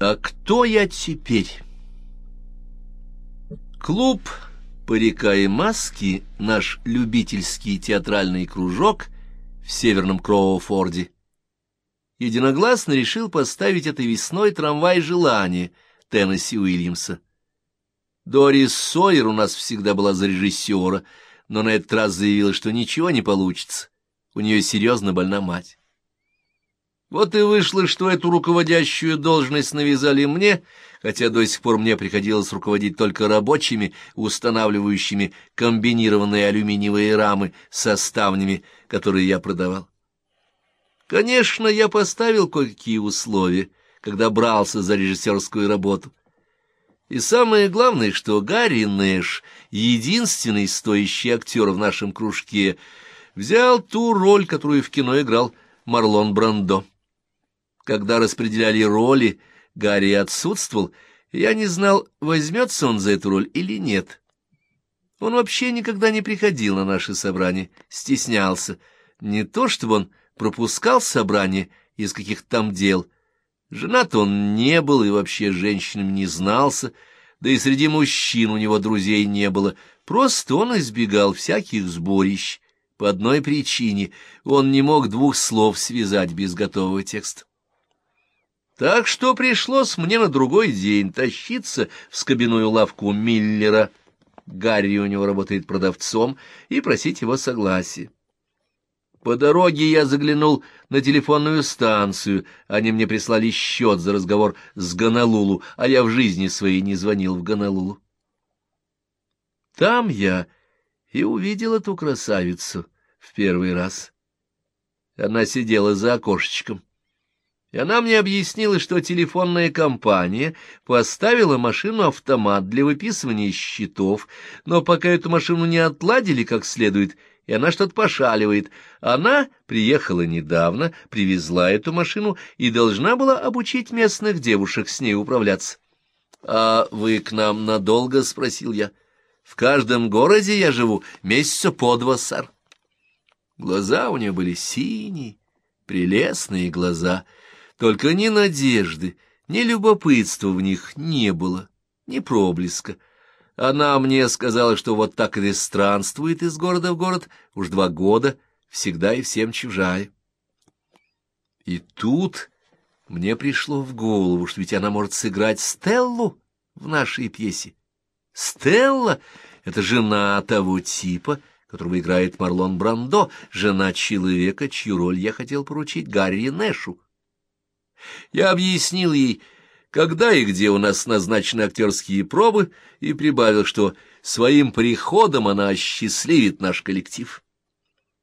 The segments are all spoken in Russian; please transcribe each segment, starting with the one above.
А кто я теперь? Клуб «Парика и маски» — наш любительский театральный кружок в Северном Кроуфорде — единогласно решил поставить этой весной трамвай желания Теннесси Уильямса. Дорис Сойер у нас всегда была за режиссера, но на этот раз заявила, что ничего не получится. У нее серьезно больна мать. Вот и вышло, что эту руководящую должность навязали мне, хотя до сих пор мне приходилось руководить только рабочими, устанавливающими комбинированные алюминиевые рамы со ставнями, которые я продавал. Конечно, я поставил кое-какие условия, когда брался за режиссерскую работу. И самое главное, что Гарри Нэш, единственный стоящий актер в нашем кружке, взял ту роль, которую в кино играл Марлон Брандо. Когда распределяли роли, Гарри отсутствовал, я не знал, возьмется он за эту роль или нет. Он вообще никогда не приходил на наши собрания, стеснялся. Не то, чтобы он пропускал собрания из каких-то там дел. Женат он не был и вообще женщинами не знался, да и среди мужчин у него друзей не было. Просто он избегал всяких сборищ. По одной причине он не мог двух слов связать без готового текста. Так что пришлось мне на другой день тащиться в скобяную лавку Миллера, Гарри у него работает продавцом, и просить его согласия. По дороге я заглянул на телефонную станцию, они мне прислали счет за разговор с Гонолулу, а я в жизни своей не звонил в Гонолулу. Там я и увидел эту красавицу в первый раз. Она сидела за окошечком. И она мне объяснила, что телефонная компания поставила машину-автомат для выписывания счетов, но пока эту машину не отладили как следует, и она что-то пошаливает. Она приехала недавно, привезла эту машину и должна была обучить местных девушек с ней управляться. — А вы к нам надолго? — спросил я. — В каждом городе я живу месяца по два, сэр. Глаза у нее были синие, прелестные глаза — только ни надежды, ни любопытства в них не было, ни проблеска. Она мне сказала, что вот так и странствует из города в город уж два года, всегда и всем чужая. И тут мне пришло в голову, что ведь она может сыграть Стеллу в нашей пьесе. Стелла — это жена того типа, которого играет Марлон Брандо, жена человека, чью роль я хотел поручить Гарри Нэшу. Я объяснил ей, когда и где у нас назначены актерские пробы, и прибавил, что своим приходом она осчастливит наш коллектив.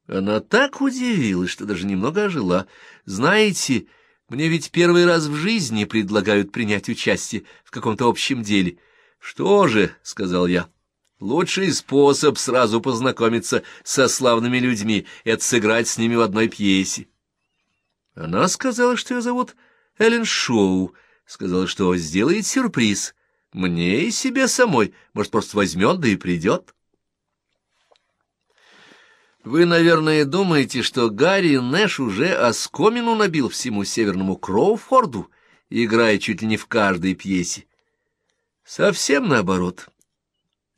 Она так удивилась, что даже немного ожила. Знаете, мне ведь первый раз в жизни предлагают принять участие в каком-то общем деле. Что же, — сказал я, — лучший способ сразу познакомиться со славными людьми — это сыграть с ними в одной пьесе. Она сказала, что ее зовут Эллен Шоу, сказала, что сделает сюрприз. Мне и себе самой, может, просто возьмет, да и придет. Вы, наверное, думаете, что Гарри Нэш уже оскомину набил всему северному Кроуфорду, играя чуть ли не в каждой пьесе. Совсем наоборот.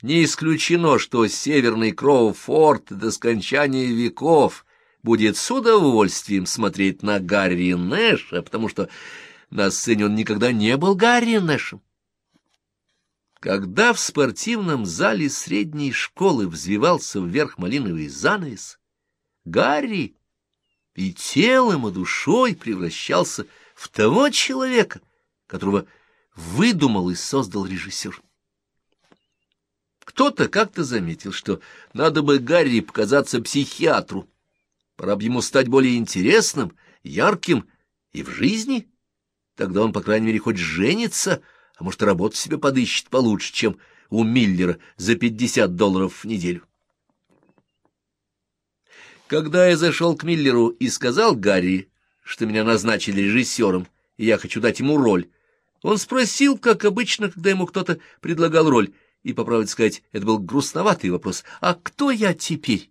Не исключено, что северный Кроуфорд до скончания веков будет с удовольствием смотреть на Гарри Нэша, потому что на сцене он никогда не был Гарри Нэшем. Когда в спортивном зале средней школы взвивался вверх малиновый занавес, Гарри и телом, и душой превращался в того человека, которого выдумал и создал режиссер. Кто-то как-то заметил, что надо бы Гарри показаться психиатру, Пора бы ему стать более интересным, ярким и в жизни. Тогда он, по крайней мере, хоть женится, а может, работу себе подыщет получше, чем у Миллера за пятьдесят долларов в неделю. Когда я зашел к Миллеру и сказал Гарри, что меня назначили режиссером, и я хочу дать ему роль, он спросил, как обычно, когда ему кто-то предлагал роль, и, по правде сказать, это был грустноватый вопрос, «А кто я теперь?»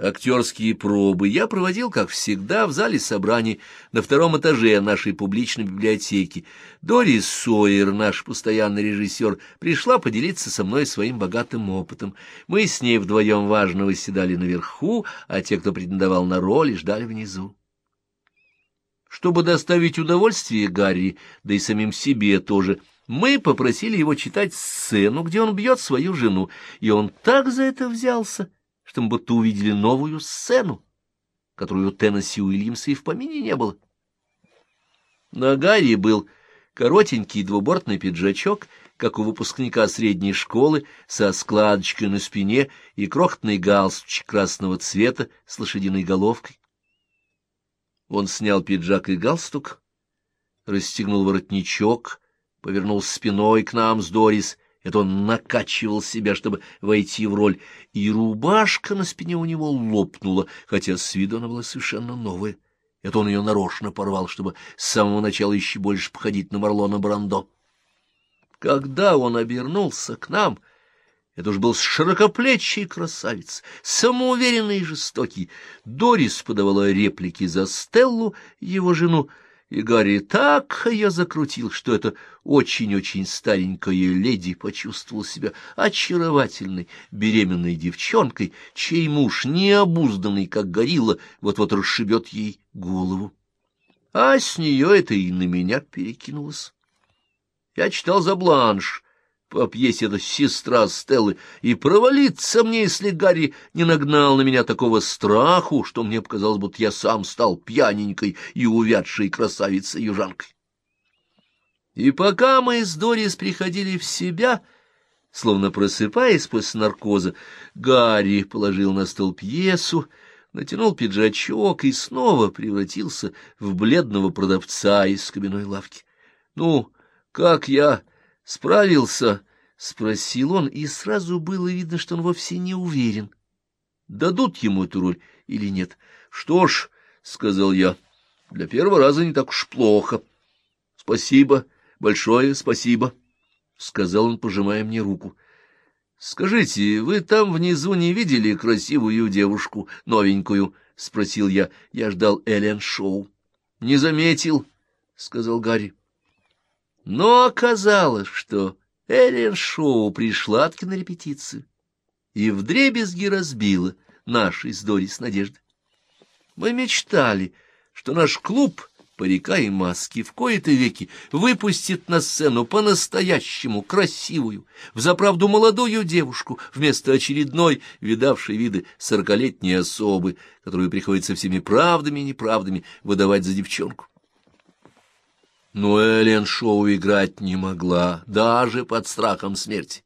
Актерские пробы я проводил, как всегда, в зале собраний на втором этаже нашей публичной библиотеки. Дорис Сойер, наш постоянный режиссер, пришла поделиться со мной своим богатым опытом. Мы с ней вдвоем важно восседали наверху, а те, кто претендовал на роли, ждали внизу. Чтобы доставить удовольствие Гарри, да и самим себе тоже, мы попросили его читать сцену, где он бьет свою жену, и он так за это взялся что мы будто увидели новую сцену, которую у Теннесси Уильямса и в помине не было. На Гарри был коротенький двубортный пиджачок, как у выпускника средней школы, со складочкой на спине и крохотный галстучек красного цвета с лошадиной головкой. Он снял пиджак и галстук, расстегнул воротничок, повернул спиной к нам с Дорис это он накачивал себя, чтобы войти в роль, и рубашка на спине у него лопнула, хотя с виду она была совершенно новая. Это он ее нарочно порвал, чтобы с самого начала еще больше походить на Марлона Брандо. Когда он обернулся к нам, это уж был широкоплечий красавец, самоуверенный и жестокий. Дорис подавала реплики за Стеллу, его жену, и Гарри так ее закрутил, что эта очень-очень старенькая леди почувствовала себя очаровательной беременной девчонкой, чей муж, необузданный, как горилла, вот-вот расшибет ей голову. А с нее это и на меня перекинулось. Я читал за бланш, по пьесе это сестра Стеллы, и провалиться мне, если Гарри не нагнал на меня такого страху, что мне показалось, будто я сам стал пьяненькой и увядшей красавицей-южанкой. И пока мы с Дорис приходили в себя, словно просыпаясь после наркоза, Гарри положил на стол пьесу, натянул пиджачок и снова превратился в бледного продавца из кабиной лавки. — Ну, как я Справился? — спросил он, и сразу было видно, что он вовсе не уверен, дадут ему эту роль или нет. — Что ж, — сказал я, — для первого раза не так уж плохо. — Спасибо, большое спасибо, — сказал он, пожимая мне руку. — Скажите, вы там внизу не видели красивую девушку, новенькую? — спросил я. Я ждал Эллен Шоу. — Не заметил, — сказал Гарри. Но оказалось, что Эллен Шоу пришла-таки на репетицию и вдребезги разбила наши с Дорис надежды. Мы мечтали, что наш клуб «Парика и маски» в кои-то веки выпустит на сцену по-настоящему красивую, взаправду молодую девушку вместо очередной, видавшей виды сорокалетней особы, которую приходится всеми правдами и неправдами выдавать за девчонку. Но Эллен Шоу играть не могла, даже под страхом смерти.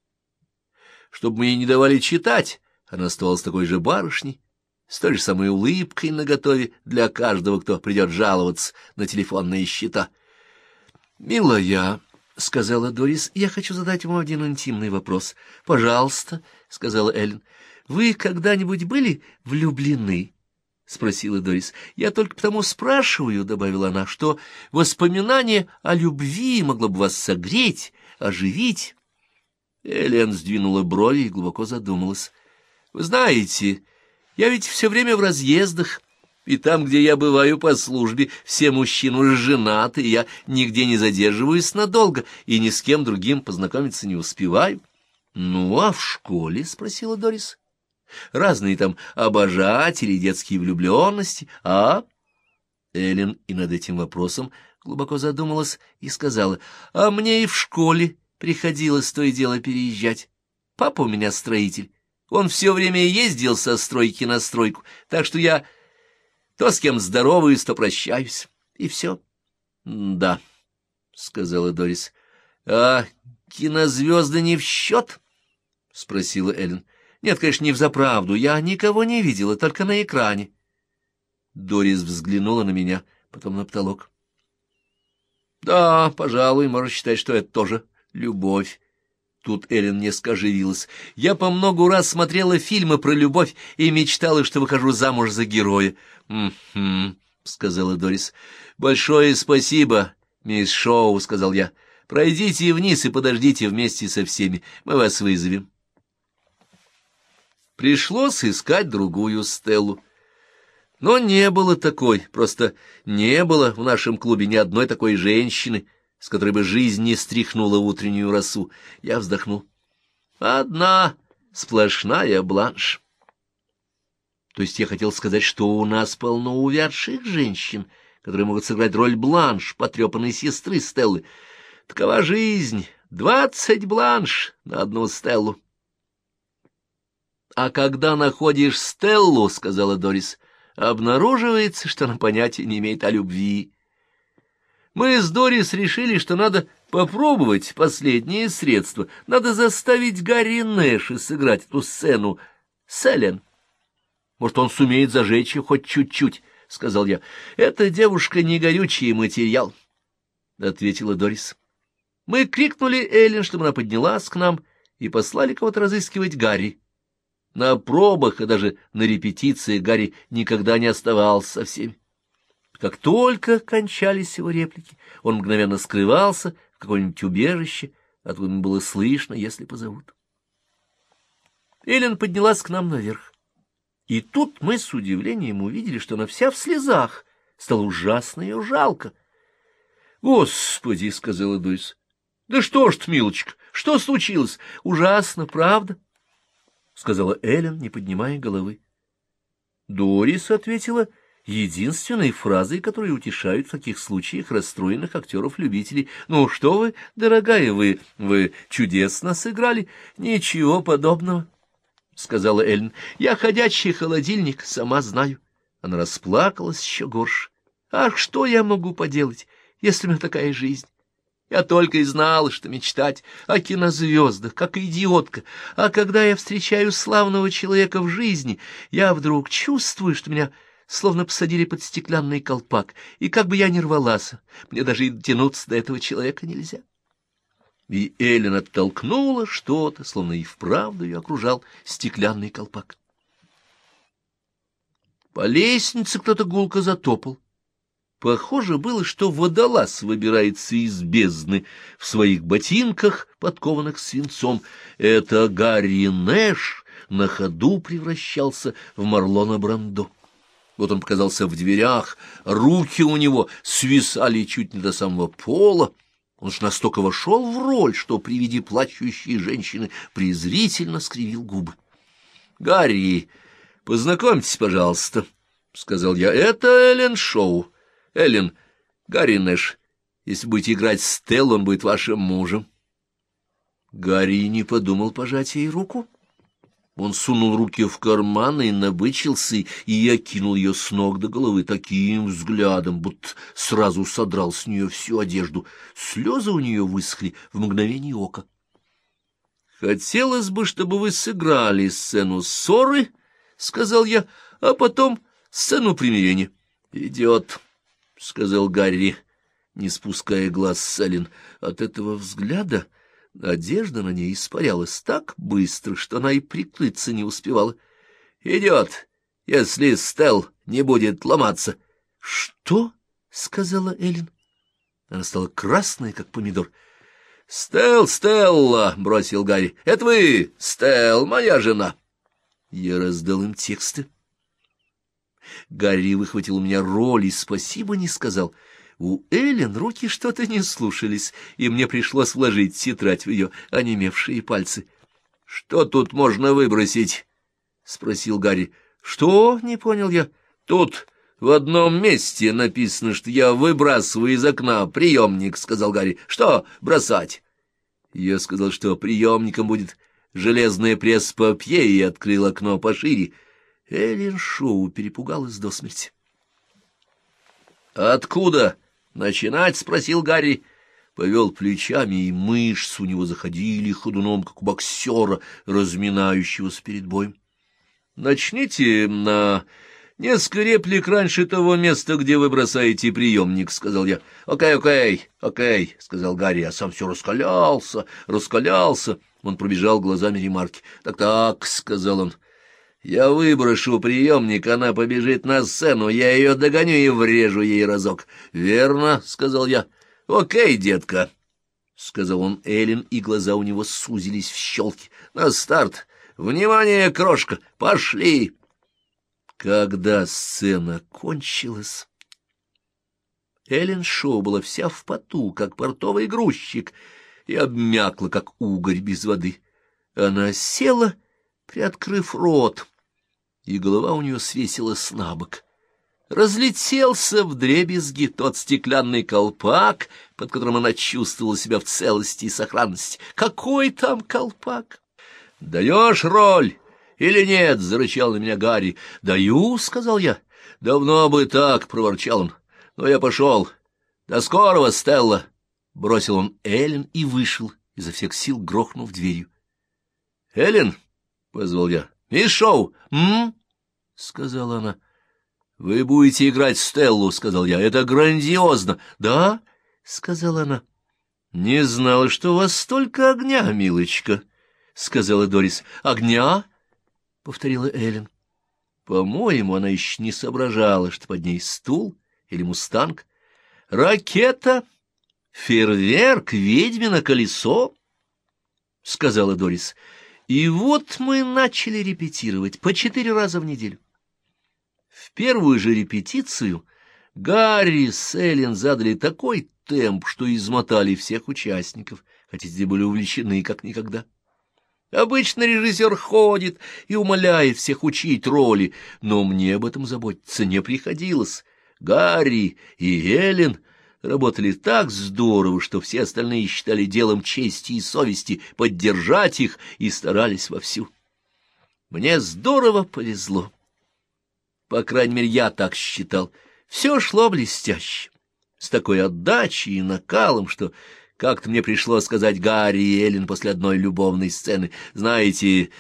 Чтобы мы ей не давали читать, она оставалась такой же барышней, с той же самой улыбкой наготове для каждого, кто придет жаловаться на телефонные счета. «Милая», — сказала Дорис, — «я хочу задать вам один интимный вопрос». «Пожалуйста», — сказала Эллен, — «вы когда-нибудь были влюблены?» — спросила Дорис. — Я только потому спрашиваю, — добавила она, — что воспоминание о любви могло бы вас согреть, оживить. Элен сдвинула брови и глубоко задумалась. — Вы знаете, я ведь все время в разъездах, и там, где я бываю по службе, все мужчины женаты, я нигде не задерживаюсь надолго, и ни с кем другим познакомиться не успеваю. — Ну, а в школе? — спросила Дорис. — разные там обожатели, детские влюбленности, а...» Эллен и над этим вопросом глубоко задумалась и сказала, «А мне и в школе приходилось то и дело переезжать. Папа у меня строитель, он все время ездил со стройки на стройку, так что я то с кем здороваюсь, то прощаюсь, и все». «Да», — сказала Дорис, — «а кинозвезды не в счет?» — спросила Эллен. Нет, конечно, не взаправду. Я никого не видела, только на экране. Дорис взглянула на меня, потом на потолок. Да, пожалуй, можно считать, что это тоже любовь. Тут Эллен несколько оживилась. Я по много раз смотрела фильмы про любовь и мечтала, что выхожу замуж за героя. «М-м-м», сказала Дорис. «Большое спасибо, мисс Шоу», — сказал я. «Пройдите вниз и подождите вместе со всеми. Мы вас вызовем». Пришлось искать другую Стеллу. Но не было такой, просто не было в нашем клубе ни одной такой женщины, с которой бы жизнь не стряхнула утреннюю росу. Я вздохнул. Одна сплошная бланш. То есть я хотел сказать, что у нас полно увядших женщин, которые могут сыграть роль бланш, потрепанной сестры Стеллы. Такова жизнь. Двадцать бланш на одну Стеллу. — А когда находишь Стеллу, — сказала Дорис, — обнаруживается, что она понятия не имеет о любви. Мы с Дорис решили, что надо попробовать последнее средство. Надо заставить Гарри Нэша сыграть эту сцену с Эллен. Может, он сумеет зажечь ее хоть чуть-чуть, — сказал я. — Эта девушка не горючий материал, — ответила Дорис. Мы крикнули Эллен, чтобы она поднялась к нам, и послали кого-то разыскивать Гарри. На пробах и даже на репетиции Гарри никогда не оставался со всеми. Как только кончались его реплики, он мгновенно скрывался в какое-нибудь убежище, откуда было слышно, если позовут. Эллен поднялась к нам наверх. И тут мы с удивлением увидели, что она вся в слезах. Стало ужасно ее жалко. — Господи, — сказала Дойс, — да что ж ты, милочка, что случилось? Ужасно, правда? — сказала Эллен, не поднимая головы. Дорис ответила единственной фразой, которая утешают в таких случаях расстроенных актеров-любителей. — Ну что вы, дорогая, вы, вы чудесно сыграли. Ничего подобного. —— сказала Эллен. — Я ходячий холодильник, сама знаю. Она расплакалась еще горше. — Ах, что я могу поделать, если у меня такая жизнь? Я только и знала, что мечтать о кинозвездах, как идиотка. А когда я встречаю славного человека в жизни, я вдруг чувствую, что меня словно посадили под стеклянный колпак, и как бы я ни рвалась, мне даже и дотянуться до этого человека нельзя и Эллен оттолкнула что-то, словно и вправду ее окружал стеклянный колпак. По лестнице кто-то гулко затопал. Похоже было, что водолаз выбирается из бездны в своих ботинках, подкованных свинцом. Это Гарри Нэш на ходу превращался в Марлона Брандо. Вот он показался в дверях, руки у него свисали чуть не до самого пола, он ж настолько вошел в роль, что при виде плачущей женщины презрительно скривил губы. — Гарри, познакомьтесь, пожалуйста, — сказал я. — Это Эллен Шоу. Эллен, Гарри Нэш. Если будете играть Стелл, он будет вашим мужем. Гарри не подумал пожать ей руку. Он сунул руки в карманы и набычился, и я кинул ее с ног до головы таким взглядом, будто сразу содрал с нее всю одежду. Слезы у нее высохли в мгновение ока. — Хотелось бы, чтобы вы сыграли сцену ссоры, — сказал я, — а потом сцену примирения. — Идет, — сказал Гарри, не спуская глаз с Селин. От этого взгляда Одежда на ней испарялась так быстро, что она и прикрыться не успевала. — Идет, если Стел не будет ломаться. — Что? — сказала Эллен. Она стала красной, как помидор. — Стел, Стелла! — бросил Гарри. — Это вы, Стел, моя жена. Я раздал им тексты. Гарри выхватил у меня роль и спасибо не сказал — у Эллен руки что-то не слушались, и мне пришлось вложить тетрадь в ее онемевшие пальцы. — Что тут можно выбросить? — спросил Гарри. — Что? — не понял я. — Тут в одном месте написано, что я выбрасываю из окна приемник, — сказал Гарри. — Что бросать? Я сказал, что приемником будет железная пресс-папье, и открыл окно пошире. Эллен Шоу перепугалась до смерти. — Откуда? «Начинать?» — спросил Гарри. Повел плечами, и мышцы у него заходили ходуном, как у боксера, разминающегося перед боем. «Начните на несколько реплик раньше того места, где вы бросаете приемник», — сказал я. «Окей, окей, окей», — сказал Гарри, а сам все раскалялся, раскалялся. Он пробежал глазами ремарки. «Так-так», — сказал он, я выброшу приемник, она побежит на сцену, я ее догоню и врежу ей разок. — Верно, — сказал я. — Окей, детка, — сказал он Эллен, и глаза у него сузились в щелки. — На старт. Внимание, крошка, пошли!» Когда сцена кончилась, Эллен Шоу была вся в поту, как портовый грузчик, и обмякла, как угорь без воды. Она села, приоткрыв рот, и голова у нее свесилась на бок. Разлетелся в дребезги тот стеклянный колпак, под которым она чувствовала себя в целости и сохранности. Какой там колпак? «Даешь роль или нет?» — зарычал на меня Гарри. «Даю», — сказал я. «Давно бы так», — проворчал он. «Но я пошел. До скорого, Стелла!» Бросил он Эллен и вышел, изо всех сил грохнув дверью. «Эллен!» — позвал я. «Мисс Шоу!» «М?» — сказала она. «Вы будете играть Стеллу», — сказал я. «Это грандиозно». «Да?» — сказала она. «Не знала, что у вас столько огня, милочка», — сказала Дорис. «Огня?» — повторила Эллен. По-моему, она еще не соображала, что под ней стул или мустанг. «Ракета! Фейерверк! Ведьмино колесо!» — сказала Дорис. «И вот мы начали репетировать по четыре раза в неделю. В первую же репетицию Гарри с Эллен задали такой темп, что измотали всех участников, хотя те были увлечены как никогда. Обычно режиссер ходит и умоляет всех учить роли, но мне об этом заботиться не приходилось. Гарри и Эллен работали так здорово, что все остальные считали делом чести и совести поддержать их и старались вовсю. Мне здорово повезло. По крайней мере, я так считал. Все шло блестяще, с такой отдачей и накалом, что как-то мне пришлось сказать Гарри и Эллен после одной любовной сцены, знаете,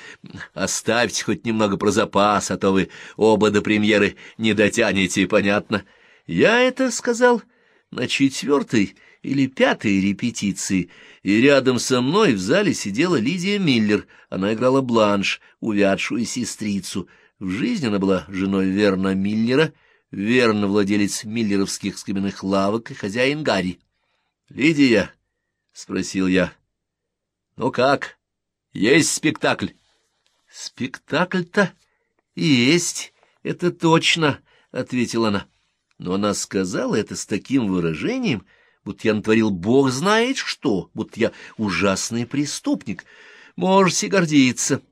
оставьте хоть немного про запас, а то вы оба до премьеры не дотянете, понятно? Я это сказал на четвертой или пятой репетиции, и рядом со мной в зале сидела Лидия Миллер. Она играла Бланш, увядшую сестрицу. В жизни она была женой Верна Миллера, верно владелец миллеровских скобяных лавок и хозяин Гарри. — Лидия, — спросил я. — Ну как? Есть спектакль? — Спектакль-то есть, это точно, — ответила она. Но она сказала это с таким выражением, будто я натворил бог знает что, будто я ужасный преступник. Можете гордиться.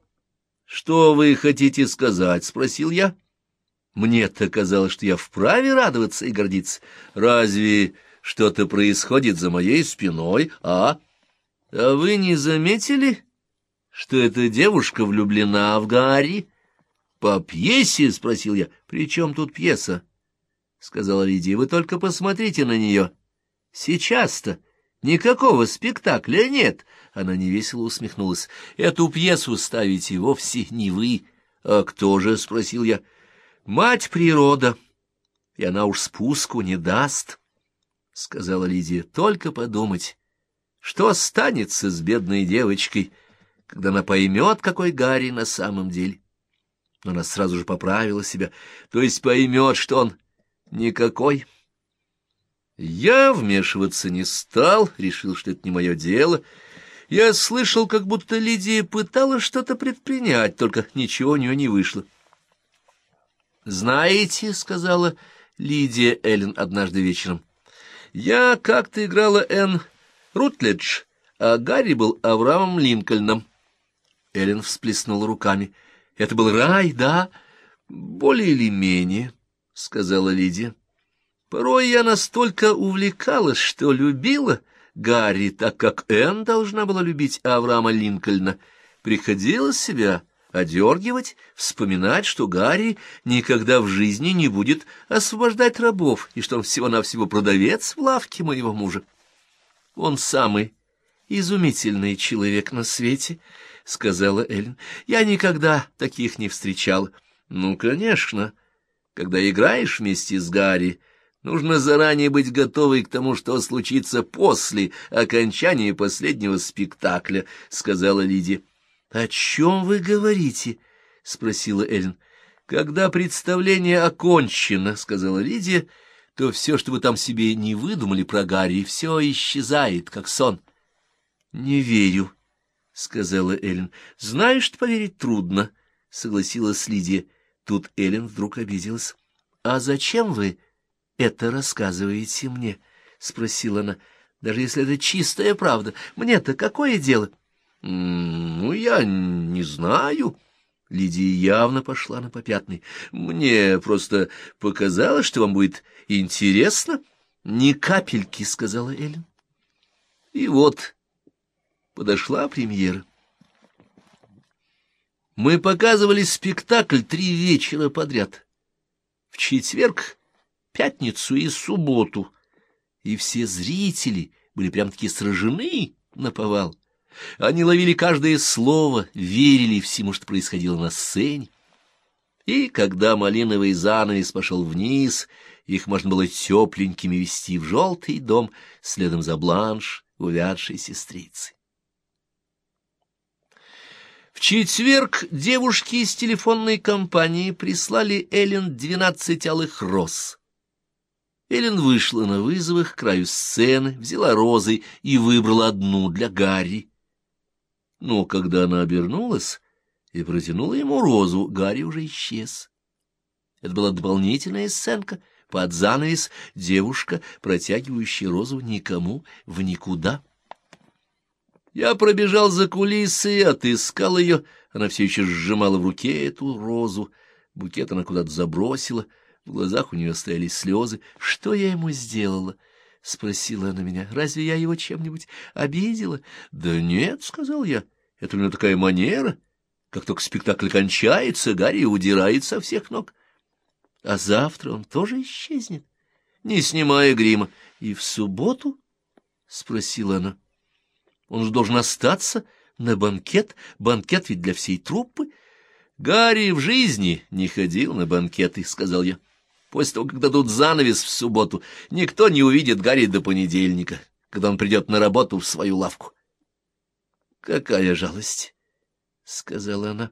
— Что вы хотите сказать? — спросил я. Мне-то казалось, что я вправе радоваться и гордиться. Разве что-то происходит за моей спиной, а? А вы не заметили, что эта девушка влюблена в Гарри? По пьесе, — спросил я. — При чем тут пьеса? — сказала Лидия. — Вы только посмотрите на нее. Сейчас-то никакого спектакля нет. Она невесело усмехнулась. — Эту пьесу ставите вовсе не вы. — А кто же? — спросил я. — Мать природа. И она уж спуску не даст. —— сказала Лидия, — только подумать, что останется с бедной девочкой, когда она поймет, какой Гарри на самом деле. Но она сразу же поправила себя, то есть поймет, что он никакой. Я вмешиваться не стал, решил, что это не мое дело. Я слышал, как будто Лидия пыталась что-то предпринять, только ничего у нее не вышло. «Знаете», — сказала Лидия Эллен однажды вечером, — я как-то играла Энн Рутледж, а Гарри был Авраамом Линкольном. Эллен всплеснула руками. — Это был рай, да? — Более или менее, — сказала Лидия. Порой я настолько увлекалась, что любила Гарри, так как Энн должна была любить Авраама Линкольна. Приходилось себя одергивать, вспоминать, что Гарри никогда в жизни не будет освобождать рабов, и что он всего-навсего продавец в лавке моего мужа. Он самый изумительный человек на свете, — сказала Эллен. Я никогда таких не встречала. Ну, конечно, когда играешь вместе с Гарри, нужно заранее быть готовой к тому, что случится после окончания последнего спектакля, — сказала Лидия. «О чем вы говорите?» — спросила Эллен. «Когда представление окончено, — сказала Лидия, — то все, что вы там себе не выдумали про Гарри, все исчезает, как сон». «Не верю», сказала Эллен. — Знаешь, поверить трудно, — согласилась Лидия. Тут Эллен вдруг обиделась. — А зачем вы это рассказываете мне? — спросила она. — Даже если это чистая правда, мне-то какое дело? — Ну, я не знаю. Лидия явно пошла на попятный. — Мне просто показалось, что вам будет интересно. — Ни капельки, — сказала Эллен. И вот подошла премьера. Мы показывали спектакль три вечера подряд. В четверг, пятницу и субботу. И все зрители были прям-таки сражены на повал. Они ловили каждое слово, верили всему, что происходило на сцене. И когда малиновый занавес пошел вниз, их можно было тепленькими вести в желтый дом следом за бланш, увядшей сестрицей. В четверг девушки из телефонной компании прислали Эллен двенадцать алых роз. Эллен вышла на вызовы к краю сцены, взяла розы и выбрала одну для Гарри. Но когда она обернулась и протянула ему розу, Гарри уже исчез. Это была дополнительная сценка, под занавес девушка, протягивающая розу никому в никуда. Я пробежал за кулисы и отыскал ее. Она все еще сжимала в руке эту розу. Букет она куда-то забросила. В глазах у нее стояли слезы. Что я ему сделала? — спросила она меня. — Разве я его чем-нибудь обидела? — Да нет, — сказал я. — Это у него такая манера. Как только спектакль кончается, Гарри удирает со всех ног. А завтра он тоже исчезнет, не снимая грима. — И в субботу? — спросила она. — он же должен остаться на банкет, банкет ведь для всей труппы. Гарри в жизни не ходил на банкеты, — сказал я. После того, как дадут занавес в субботу, никто не увидит Гарри до понедельника, когда он придет на работу в свою лавку. — Какая жалость, — сказала она.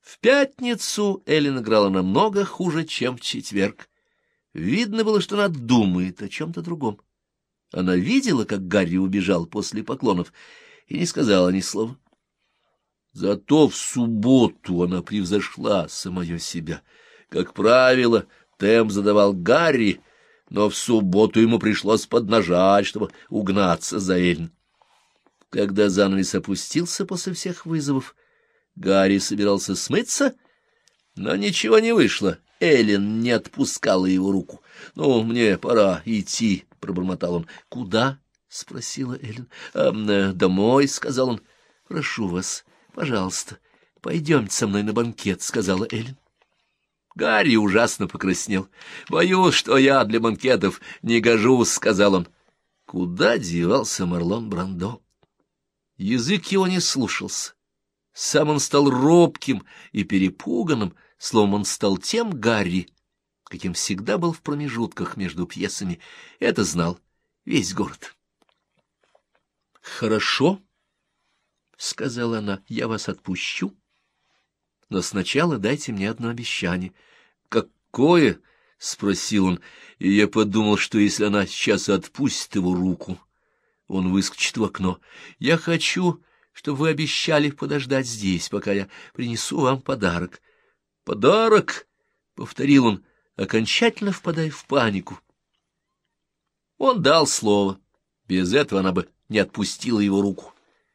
В пятницу Эллен играла намного хуже, чем в четверг. Видно было, что она думает о чем-то другом. Она видела, как Гарри убежал после поклонов, и не сказала ни слова. Зато в субботу она превзошла самое себя. Как правило, темп задавал Гарри, но в субботу ему пришлось поднажать, чтобы угнаться за Эльн. Когда занавес опустился после всех вызовов, Гарри собирался смыться, но ничего не вышло. Эллен не отпускала его руку. — Ну, мне пора идти, — пробормотал он. — Куда? — спросила Эллен. «А, — Домой, — сказал он. — Прошу вас, пожалуйста, пойдемте со мной на банкет, — сказала Эллен. Гарри ужасно покраснел. — Боюсь, что я для банкетов не гожусь, — сказал он. Куда девался Марлон Брандо? Язык его не слушался. Сам он стал робким и перепуганным, словом, он стал тем Гарри, каким всегда был в промежутках между пьесами. Это знал весь город. «Хорошо», — сказала она, — «я вас отпущу, но сначала дайте мне одно обещание». «Какое?» — спросил он, и я подумал, что если она сейчас отпустит его руку, он выскочит в окно. «Я хочу, чтобы вы обещали подождать здесь, пока я принесу вам подарок». «Подарок?» — повторил он, окончательно впадая в панику. Он дал слово. Без этого она бы не отпустила его руку.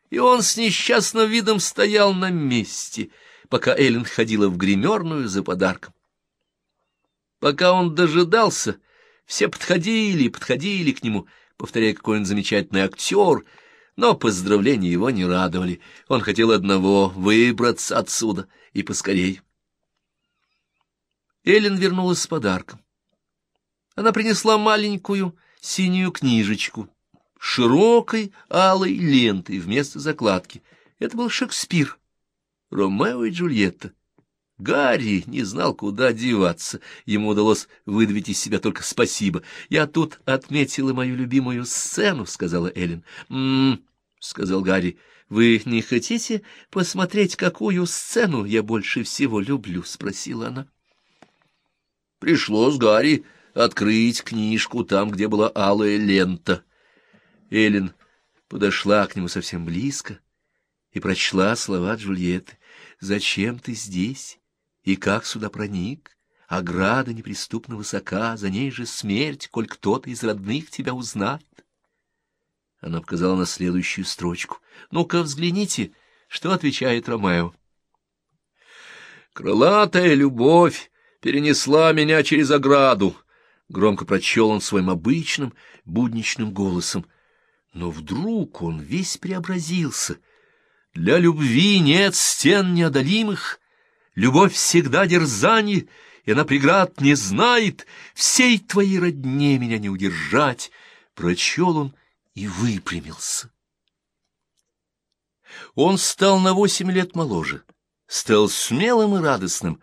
И он с несчастным видом стоял на месте, пока Эллен ходила в гримерную за подарком. Пока он дожидался, все подходили и подходили к нему, повторяя, какой он замечательный актер, но поздравления его не радовали. Он хотел одного — выбраться отсюда и поскорей. Эллен вернулась с подарком. Она принесла маленькую синюю книжечку, широкой алой лентой вместо закладки. Это был Шекспир, Ромео и Джульетта. Гарри не знал, куда деваться. Ему удалось выдавить из себя только спасибо. «Я тут отметила мою любимую сцену», — сказала Эллен. «М-м-м», сказал Гарри. «Вы не хотите посмотреть, какую сцену я больше всего люблю?» — спросила она. Пришлось Гарри открыть книжку там, где была алая лента. Эллен подошла к нему совсем близко и прочла слова Джульетты. «Зачем ты здесь? И как сюда проник? Ограда неприступно высока, за ней же смерть, коль кто-то из родных тебя узнает». Она показала на следующую строчку. «Ну-ка, взгляните, что отвечает Ромео». «Крылатая любовь перенесла меня через ограду», — громко прочел он своим обычным будничным голосом. Но вдруг он весь преобразился. Для любви нет стен неодолимых, любовь всегда дерзание, и она преград не знает, всей твоей родне меня не удержать. Прочел он и выпрямился. Он стал на восемь лет моложе, стал смелым и радостным.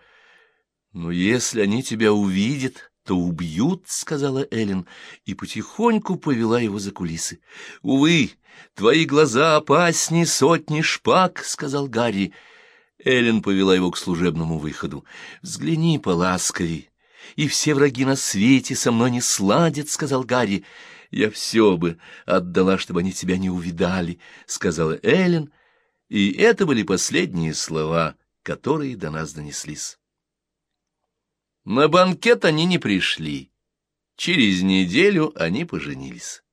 Но если они тебя увидят, то убьют, — сказала Эллен, и потихоньку повела его за кулисы. — Увы, твои глаза опаснее сотни шпаг, — сказал Гарри. Эллен повела его к служебному выходу. — Взгляни поласковей, и все враги на свете со мной не сладят, — сказал Гарри. — Я все бы отдала, чтобы они тебя не увидали, — сказала Эллен, и это были последние слова, которые до нас донеслись. На банкет они не пришли. Через неделю они поженились.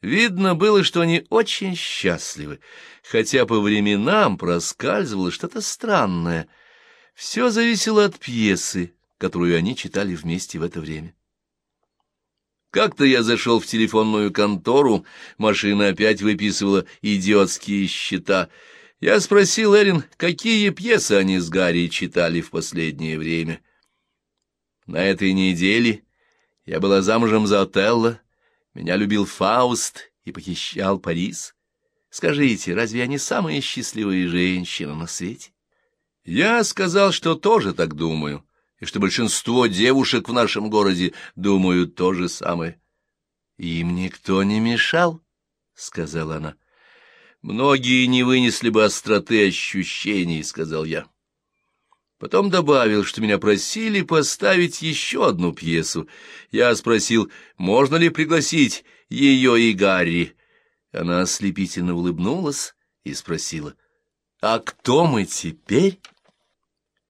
Видно было, что они очень счастливы, хотя по временам проскальзывало что-то странное. Все зависело от пьесы, которую они читали вместе в это время. Как-то я зашел в телефонную контору, машина опять выписывала идиотские счета. Я спросил Эрин, какие пьесы они с Гарри читали в последнее время. На этой неделе я была замужем за Отелло, меня любил Фауст и похищал Парис. Скажите, разве я не самая счастливая женщина на свете? Я сказал, что тоже так думаю, и что большинство девушек в нашем городе думают то же самое. Им никто не мешал, — сказала она. Многие не вынесли бы остроты ощущений, — сказал я. Потом добавил, что меня просили поставить еще одну пьесу. Я спросил, можно ли пригласить ее и Гарри. Она ослепительно улыбнулась и спросила, «А кто мы теперь?»